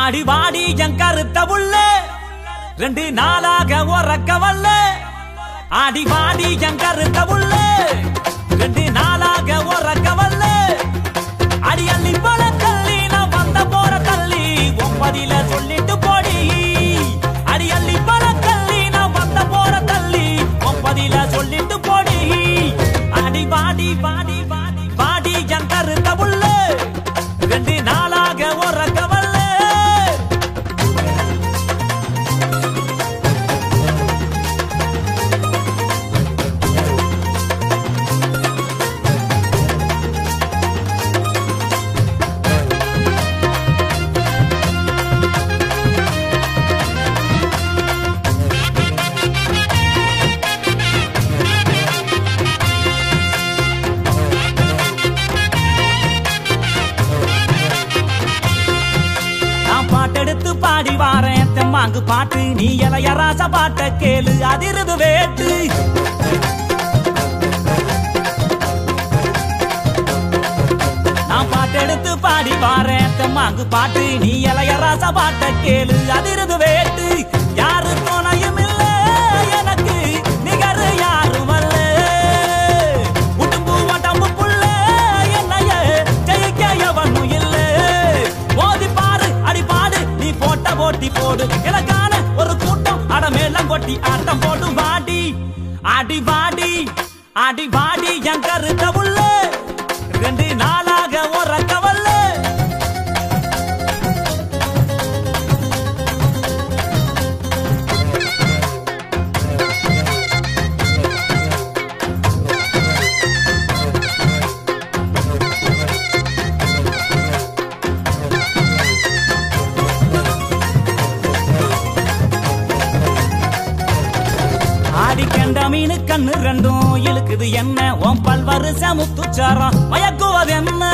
ஆடி வாடி என் கருத்த உள்ள. ரெண்டு நாளாக உறக்க வல்ல. ஆடி வாடி என் கருத்த உள்ள. ரெண்டு நாளாக வாரேன் தெம்மாங்கு பாட்டு. நீ இளைய ராச பாட்ட கேளு அதிருது வேட்டு. நான் பாட்டெடுத்து பாடி வாரேன் தெம்மாங்கு பாட்டு. நீ இளைய ராச பாட்ட கேளு அதிருது வேட்டு. யாருக்கும் ஆட்டி ஆட்டம் போடு வாடி. அடி வாடி அடி வாடி என் கருத்த உள்ள. ரெண்டு நாள் கண்ட மீனு கண்ணு ரெண்டும். இழுக்குது என்ன? ஓம் பல்வாறு சமுத்துச்சாரம் மயக்குவது என்ன?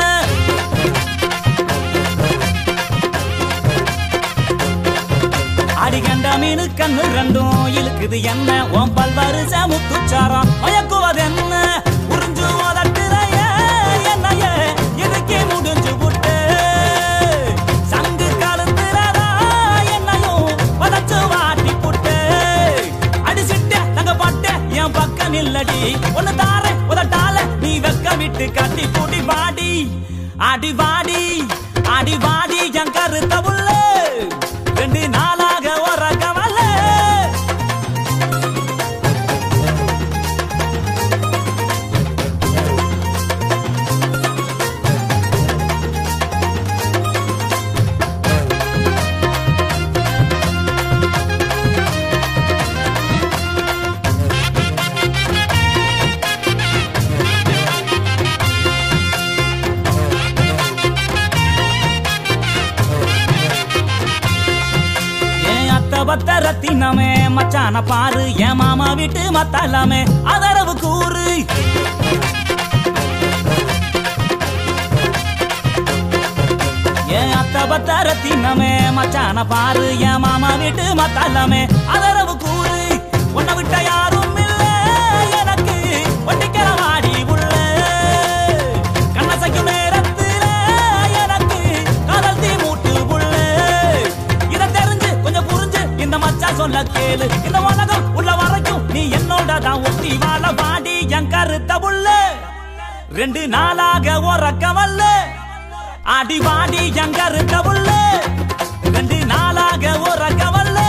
ஆடி கண்ட மீனு கண்ணு ரெண்டும். இழுக்குது என்ன? ஓம் பல்வாறு சமுத்துச்சாரம் மயக்குவது என்ன? ஒன்னு தாரேன். உதட்டால நீ வெக்க விட்டு கட்டி பூட்டி வாடி. அடி வாடி அடி வாடி என் கருத்த உள்ள. ரெண்டு நாள் கத்தினமே மச்சான பாரு என் மாமா வீட்டு மத்தாலாமே அதரவு கூறு. என் அத்த பத்த ரத்தினமே மச்சான பாரு என் மாமா வீட்டு மத்தாலாமே அதரவு கூறு. உன்னை விட்ட யாரும் சொல்ல கேளு. இந்த உலகம் உள்ள வரைக்கும் நீ என்னோட தான் ஒட்டி வாழ வாடி என் கருத்த புள்ள ரெண்டு நாளாக உறக்க வல்ல அடி வாடி என் கருத்த புள்ள ரெண்டு நாளாக உறக்க வல்ல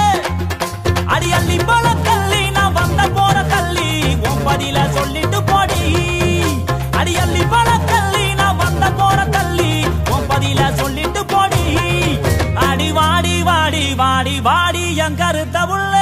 அடி அள்ளி போல தள்ளி நான் வந்த போற தள்ளி உன் பதில சொல்லிட்டு போடி. அடி அள்ளி போல தள்ளி நான் வந்த போற தள்ளி உன் பதில சொல்லிட்டு போடி. அடி வாடி வாடி வாடி வாடி. கருத்த உள்ள